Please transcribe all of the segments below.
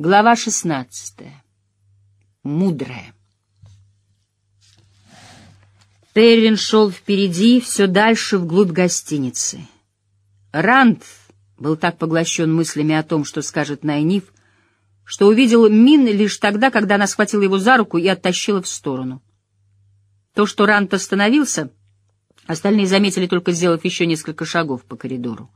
Глава шестнадцатая. Мудрая. Перрин шел впереди, все дальше вглубь гостиницы. Ранд был так поглощен мыслями о том, что скажет Найниф, что увидел Мин лишь тогда, когда она схватила его за руку и оттащила в сторону. То, что Ранд остановился, остальные заметили, только сделав еще несколько шагов по коридору.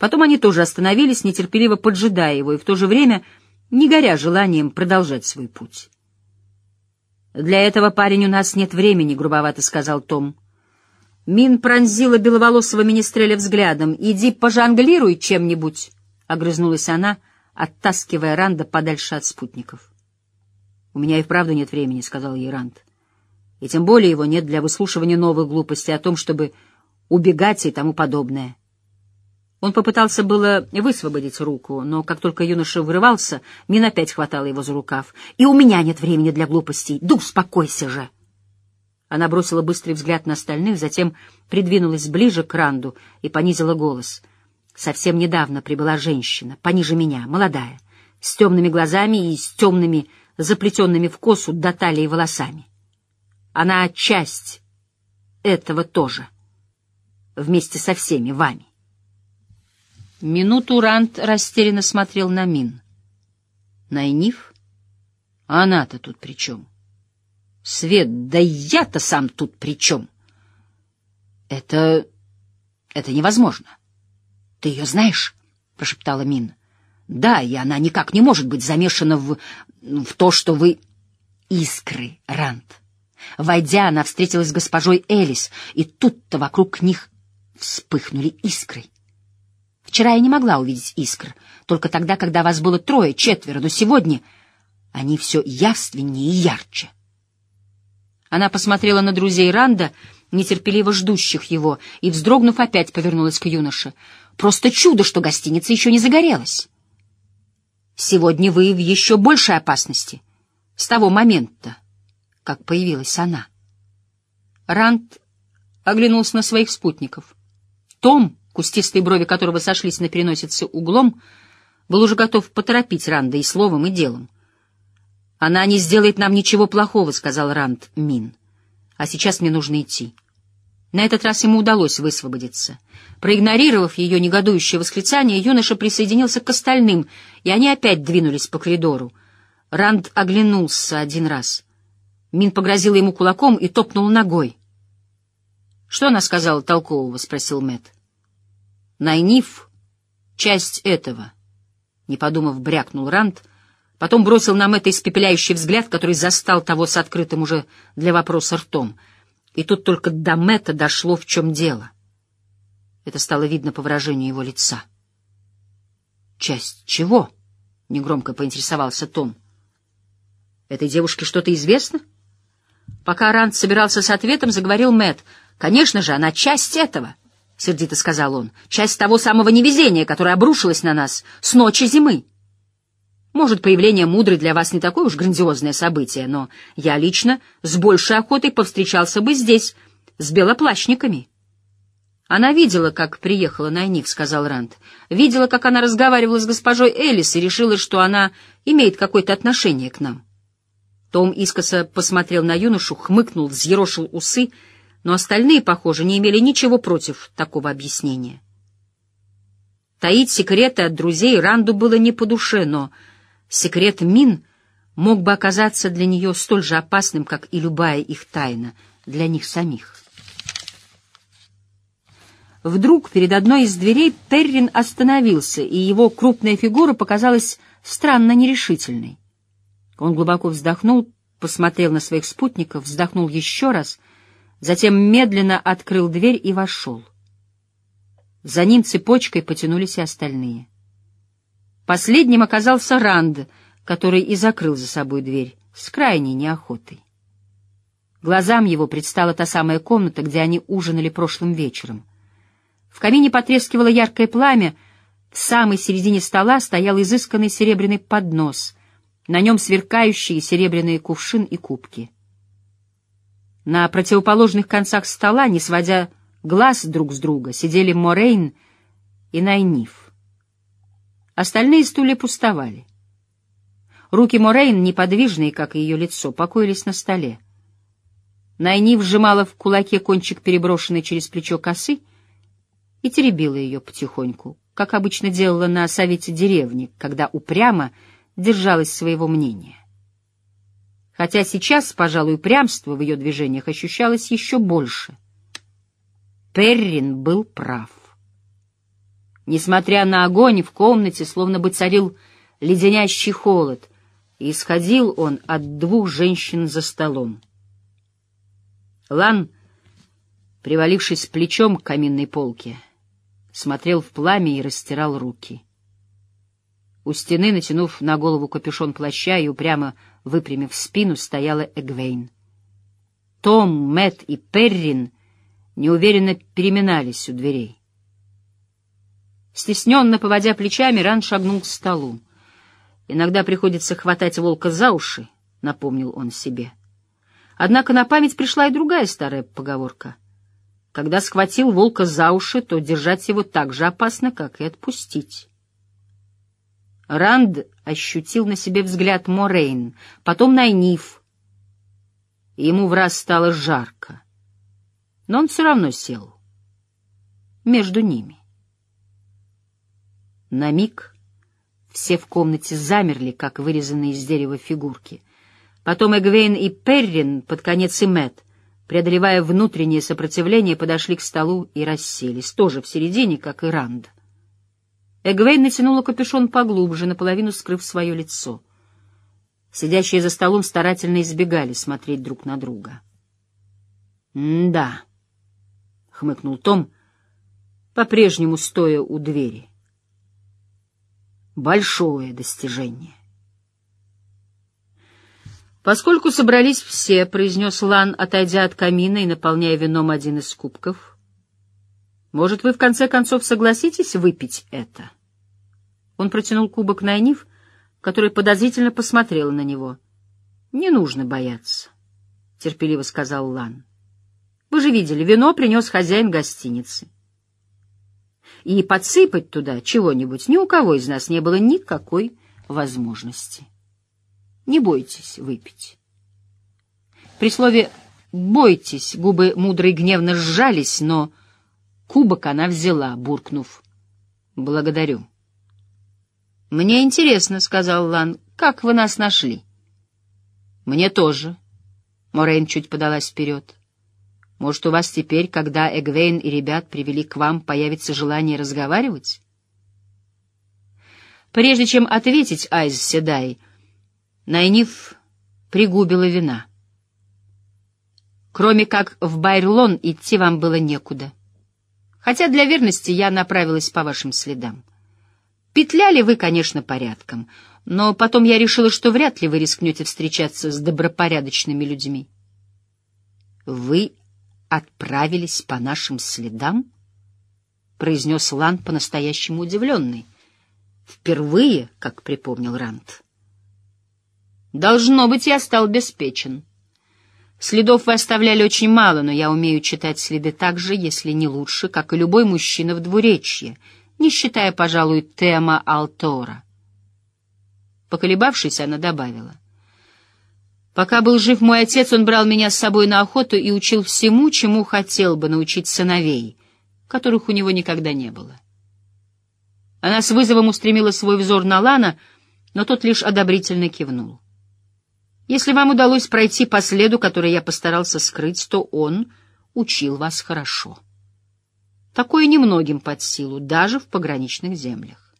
Потом они тоже остановились, нетерпеливо поджидая его, и в то же время не горя желанием продолжать свой путь. «Для этого, парень, у нас нет времени», — грубовато сказал Том. Мин пронзила беловолосого министреля взглядом. «Иди пожонглируй чем-нибудь», — огрызнулась она, оттаскивая Ранда подальше от спутников. «У меня и вправду нет времени», — сказал ей Ранд. «И тем более его нет для выслушивания новых глупостей о том, чтобы убегать и тому подобное. Он попытался было высвободить руку, но как только юноша вырывался, Мин опять хватала его за рукав. «И у меня нет времени для глупостей. Да успокойся же!» Она бросила быстрый взгляд на остальных, затем придвинулась ближе к Ранду и понизила голос. Совсем недавно прибыла женщина, пониже меня, молодая, с темными глазами и с темными, заплетенными в косу до талии волосами. Она часть этого тоже, вместе со всеми вами. Минуту Рант растерянно смотрел на Мин. Найниф? А она-то тут при чем? Свет, да я-то сам тут при чем? Это... это невозможно. Ты ее знаешь? — прошептала Мин. Да, и она никак не может быть замешана в... в то, что вы... Искры, Рант. Войдя, она встретилась с госпожой Элис, и тут-то вокруг них вспыхнули искры. Вчера я не могла увидеть искр, только тогда, когда вас было трое, четверо, но сегодня они все явственнее и ярче. Она посмотрела на друзей Ранда, нетерпеливо ждущих его, и, вздрогнув, опять повернулась к юноше. «Просто чудо, что гостиница еще не загорелась. Сегодня вы в еще большей опасности, с того момента, как появилась она». Ранд оглянулся на своих спутников. Том кустистые брови которого сошлись на переносице углом, был уже готов поторопить Ранда и словом, и делом. «Она не сделает нам ничего плохого», — сказал Ранд Мин. «А сейчас мне нужно идти». На этот раз ему удалось высвободиться. Проигнорировав ее негодующее восклицание, юноша присоединился к остальным, и они опять двинулись по коридору. Ранд оглянулся один раз. Мин погрозила ему кулаком и топнул ногой. «Что она сказала толкового?» — спросил Мэтт. Найниф — часть этого. Не подумав, брякнул Ранд, потом бросил нам это испепеляющий взгляд, который застал того с открытым уже для вопроса ртом. И тут только до Мэтта дошло, в чем дело. Это стало видно по выражению его лица. «Часть чего?» — негромко поинтересовался Том. «Этой девушке что-то известно?» Пока Ранд собирался с ответом, заговорил Мэтт. «Конечно же, она часть этого — сердито сказал он, — часть того самого невезения, которое обрушилось на нас с ночи зимы. Может, появление мудрой для вас не такое уж грандиозное событие, но я лично с большей охотой повстречался бы здесь, с белоплащниками. Она видела, как приехала на них, сказал Ранд. Видела, как она разговаривала с госпожой Элис и решила, что она имеет какое-то отношение к нам. Том искоса посмотрел на юношу, хмыкнул, взъерошил усы — но остальные, похоже, не имели ничего против такого объяснения. Таить секреты от друзей Ранду было не по душе, но секрет Мин мог бы оказаться для нее столь же опасным, как и любая их тайна для них самих. Вдруг перед одной из дверей Перрин остановился, и его крупная фигура показалась странно нерешительной. Он глубоко вздохнул, посмотрел на своих спутников, вздохнул еще раз — затем медленно открыл дверь и вошел. За ним цепочкой потянулись и остальные. Последним оказался Ранд, который и закрыл за собой дверь с крайней неохотой. Глазам его предстала та самая комната, где они ужинали прошлым вечером. В камине потрескивало яркое пламя, в самой середине стола стоял изысканный серебряный поднос, на нем сверкающие серебряные кувшин и кубки. На противоположных концах стола, не сводя глаз друг с друга, сидели Морейн и Найниф. Остальные стулья пустовали. Руки Морейн, неподвижные, как и ее лицо, покоились на столе. Найни вжимала в кулаке кончик переброшенной через плечо косы и теребила ее потихоньку, как обычно делала на совете деревни, когда упрямо держалась своего мнения. Хотя сейчас, пожалуй, упрямство в ее движениях ощущалось еще больше. Перрин был прав. Несмотря на огонь, в комнате словно бы царил леденящий холод, и исходил он от двух женщин за столом. Лан, привалившись плечом к каминной полке, смотрел в пламя и растирал руки. У стены, натянув на голову капюшон плаща и упрямо выпрямив спину, стояла Эгвейн. Том, Мэт и Перрин неуверенно переминались у дверей. Стесненно поводя плечами, Ран шагнул к столу. «Иногда приходится хватать волка за уши», — напомнил он себе. Однако на память пришла и другая старая поговорка. Когда схватил волка за уши, то держать его так же опасно, как и отпустить. Ранд ощутил на себе взгляд Морейн, потом Найниф. Ему в раз стало жарко. Но он все равно сел между ними. На миг все в комнате замерли, как вырезанные из дерева фигурки. Потом Эгвейн и Перрин, под конец и Мэтт, преодолевая внутреннее сопротивление, подошли к столу и расселись, тоже в середине, как и Ранд. Эгвейн натянула капюшон поглубже, наполовину скрыв свое лицо. Сидящие за столом старательно избегали смотреть друг на друга. «Да», — хмыкнул Том, по-прежнему стоя у двери большое достижение. «Поскольку собрались все», — произнес Лан, отойдя от камина и наполняя вином один из кубков, «может, вы в конце концов согласитесь выпить это?» Он протянул кубок Найниф, которая подозрительно посмотрела на него. «Не нужно бояться», — терпеливо сказал Лан. «Вы же видели, вино принес хозяин гостиницы и подсыпать туда чего-нибудь ни у кого из нас не было никакой возможности. Не бойтесь выпить. При слове «бойтесь» губы мудрой гневно сжались, но кубок она взяла, буркнув. «Благодарю». «Мне интересно», — сказал Лан, — «как вы нас нашли?» «Мне тоже». Морейн чуть подалась вперед. Может, у вас теперь, когда Эгвейн и ребят привели к вам, появится желание разговаривать? Прежде чем ответить Айз Седай, Найниф пригубила вина. Кроме как в Байрлон идти вам было некуда. Хотя для верности я направилась по вашим следам. Петляли вы, конечно, порядком, но потом я решила, что вряд ли вы рискнете встречаться с добропорядочными людьми. Вы отправились по нашим следам? — произнес Лан по-настоящему удивленный. Впервые, как припомнил Рант. Должно быть, я стал беспечен. Следов вы оставляли очень мало, но я умею читать следы так же, если не лучше, как и любой мужчина в двуречье, не считая, пожалуй, Тема Алтора. Поколебавшись, она добавила. Пока был жив мой отец, он брал меня с собой на охоту и учил всему, чему хотел бы научить сыновей, которых у него никогда не было. Она с вызовом устремила свой взор на Лана, но тот лишь одобрительно кивнул. Если вам удалось пройти по следу, который я постарался скрыть, то он учил вас хорошо. Такое немногим под силу, даже в пограничных землях.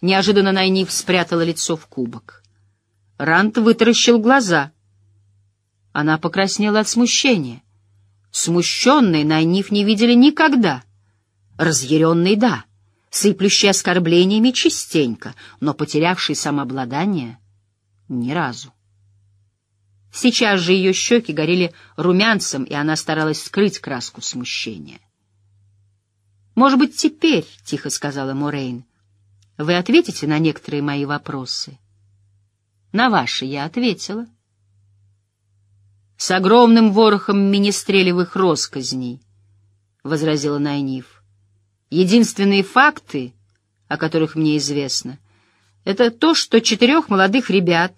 Неожиданно Найниф спрятала лицо в кубок. Рант вытаращил глаза. Она покраснела от смущения. Смущенной Найниф не видели никогда. Разъяренный — да, сыплющий оскорблениями частенько, но потерявший самообладание — ни разу. Сейчас же ее щеки горели румянцем, и она старалась скрыть краску смущения. «Может быть, теперь, — тихо сказала Морейн, — вы ответите на некоторые мои вопросы?» На ваши я ответила. С огромным ворохом министрелевых росказней, — возразила Найниф. Единственные факты, о которых мне известно, Это то, что четырех молодых ребят,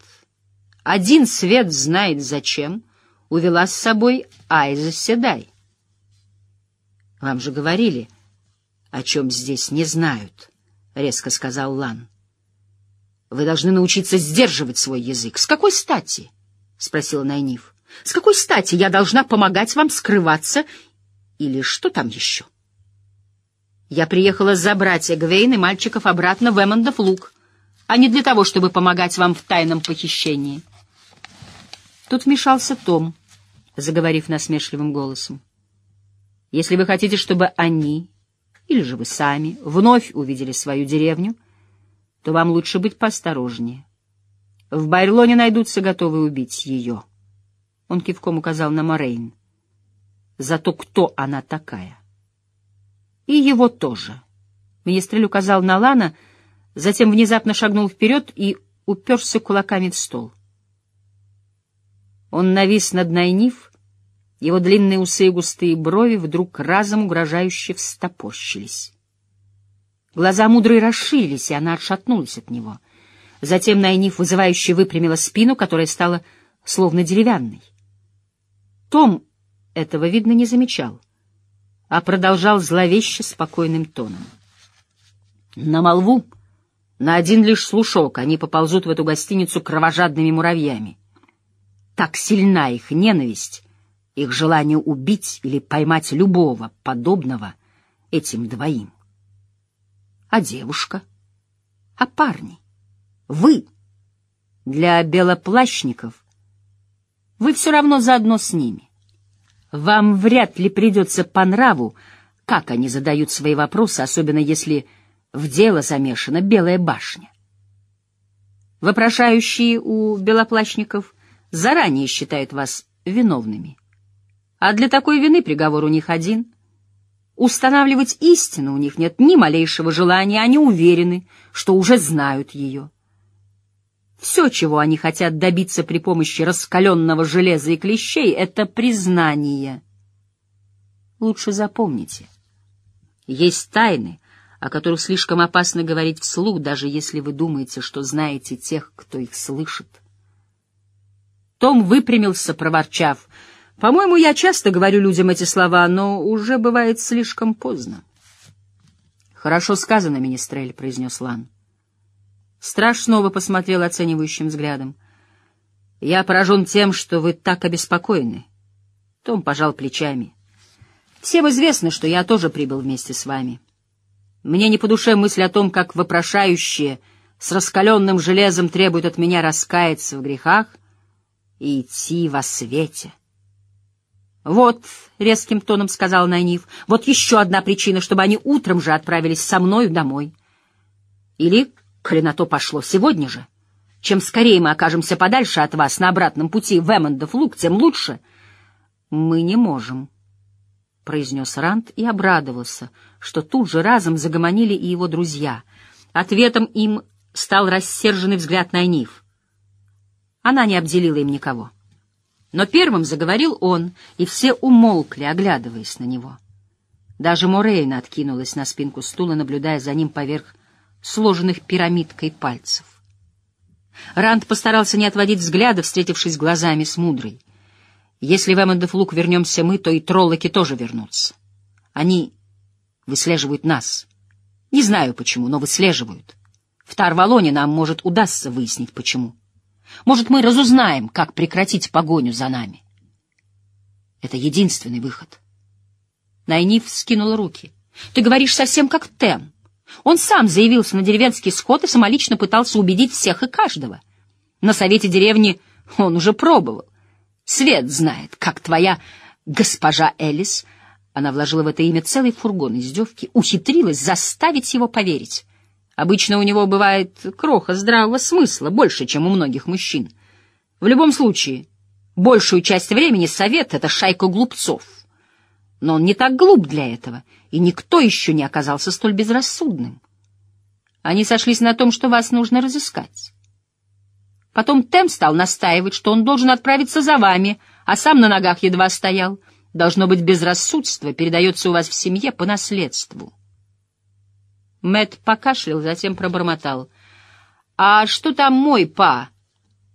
один свет знает зачем, увела с собой Айза Седай. Вам же говорили, о чем здесь не знают, — резко сказал Лан. Вы должны научиться сдерживать свой язык. С какой стати? — спросила Найниф. С какой стати я должна помогать вам скрываться или что там еще? Я приехала забрать Эгвейн и мальчиков обратно в Эммондов луг, а не для того, чтобы помогать вам в тайном похищении. Тут вмешался Том, заговорив насмешливым голосом. Если вы хотите, чтобы они, или же вы сами, вновь увидели свою деревню, то вам лучше быть поосторожнее. В Байрлоне найдутся готовые убить ее. Он кивком указал на Морейн. За то, кто она такая. И его тоже. Министрель указал на Лана, затем внезапно шагнул вперед и уперся кулаками в стол. Он навис над Найниф, его длинные усы и густые брови вдруг разом угрожающе встопорщились. Глаза мудрой расширились, и она отшатнулась от него. Затем Найниф вызывающе выпрямила спину, которая стала словно деревянной. Том этого, видно, не замечал, а продолжал зловеще спокойным тоном. На молву, на один лишь слушок, они поползут в эту гостиницу кровожадными муравьями. Так сильна их ненависть, их желание убить или поймать любого подобного этим двоим. А девушка? А парни? Вы? Для белоплащников вы все равно заодно с ними. Вам вряд ли придется по нраву, как они задают свои вопросы, особенно если в дело замешана Белая башня. Вопрошающие у белоплащников заранее считают вас виновными. А для такой вины приговор у них один. Устанавливать истину у них нет ни малейшего желания, они уверены, что уже знают ее. Все, чего они хотят добиться при помощи раскаленного железа и клещей, — это признание. Лучше запомните. Есть тайны, о которых слишком опасно говорить вслух, даже если вы думаете, что знаете тех, кто их слышит. Том выпрямился, проворчав. «По-моему, я часто говорю людям эти слова, но уже бывает слишком поздно». «Хорошо сказано, министрель», — произнес Лан. Страж снова посмотрел оценивающим взглядом. «Я поражен тем, что вы так обеспокоены». Том пожал плечами. «Всем известно, что я тоже прибыл вместе с вами. Мне не по душе мысль о том, как вопрошающие с раскаленным железом требуют от меня раскаяться в грехах и идти во свете». «Вот», — резким тоном сказал Найниф, — «вот еще одна причина, чтобы они утром же отправились со мною домой. Или коли на то пошло сегодня же. Чем скорее мы окажемся подальше от вас на обратном пути в Эммондов луг, тем лучше. — Мы не можем, — произнес Ранд и обрадовался, что тут же разом загомонили и его друзья. Ответом им стал рассерженный взгляд Найниф. Она не обделила им никого. Но первым заговорил он, и все умолкли, оглядываясь на него. Даже Морейна откинулась на спинку стула, наблюдая за ним поверх сложенных пирамидкой пальцев. Ранд постарался не отводить взгляда, встретившись глазами с мудрой. Если в Эммондов вернемся мы, то и троллоки тоже вернутся. Они выслеживают нас. Не знаю почему, но выслеживают. В Тарвалоне нам, может, удастся выяснить, почему. Может, мы разузнаем, как прекратить погоню за нами. Это единственный выход. Найниф скинула руки. — Ты говоришь совсем как Тем. Он сам заявился на деревенский сход и самолично пытался убедить всех и каждого. На совете деревни он уже пробовал. Свет знает, как твоя госпожа Элис, она вложила в это имя целый фургон издевки, ухитрилась заставить его поверить. Обычно у него бывает кроха здравого смысла, больше, чем у многих мужчин. В любом случае, большую часть времени совет — это шайка глупцов — но он не так глуп для этого, и никто еще не оказался столь безрассудным. Они сошлись на том, что вас нужно разыскать. Потом Тем стал настаивать, что он должен отправиться за вами, а сам на ногах едва стоял. Должно быть, безрассудство передается у вас в семье по наследству. Мэт покашлял, затем пробормотал. «А что там мой па?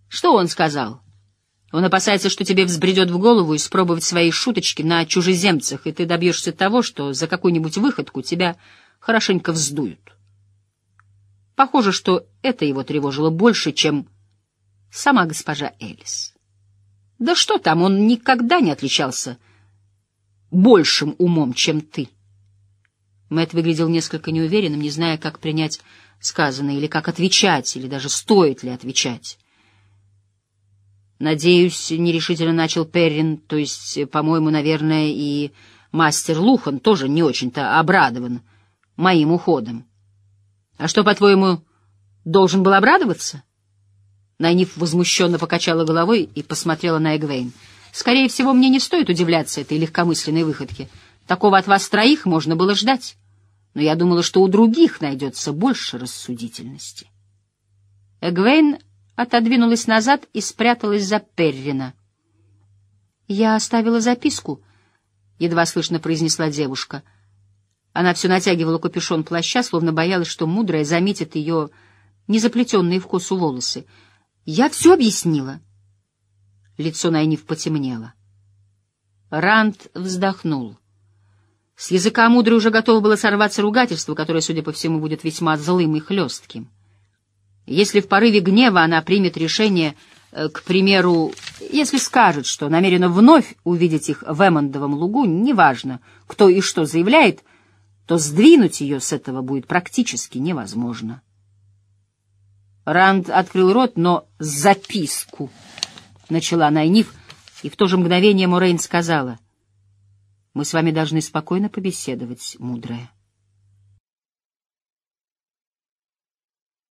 Что он сказал?» Он опасается, что тебе взбредет в голову испробовать свои шуточки на чужеземцах, и ты добьешься того, что за какую-нибудь выходку тебя хорошенько вздуют. Похоже, что это его тревожило больше, чем сама госпожа Элис. Да что там, он никогда не отличался большим умом, чем ты. Мэтт выглядел несколько неуверенным, не зная, как принять сказанное, или как отвечать, или даже стоит ли отвечать. «Надеюсь, — нерешительно начал Перрин, — то есть, по-моему, наверное, и мастер Лухан тоже не очень-то обрадован моим уходом. А что, по-твоему, должен был обрадоваться?» Найниф возмущенно покачала головой и посмотрела на Эгвейн. «Скорее всего, мне не стоит удивляться этой легкомысленной выходке. Такого от вас троих можно было ждать. Но я думала, что у других найдется больше рассудительности». Эгвейн отодвинулась назад и спряталась за Перрина. «Я оставила записку», — едва слышно произнесла девушка. Она все натягивала капюшон плаща, словно боялась, что мудрая заметит ее незаплетенные в косу волосы. «Я все объяснила». Лицо Найниф потемнело. Ранд вздохнул. С языка мудрой уже готово было сорваться ругательство, которое, судя по всему, будет весьма злым и хлестким. Если в порыве гнева она примет решение, э, к примеру, если скажет, что намерена вновь увидеть их в Эммондовом лугу, неважно, кто и что заявляет, то сдвинуть ее с этого будет практически невозможно. Ранд открыл рот, но записку начала Найниф, и в то же мгновение Морейн сказала, «Мы с вами должны спокойно побеседовать, мудрая».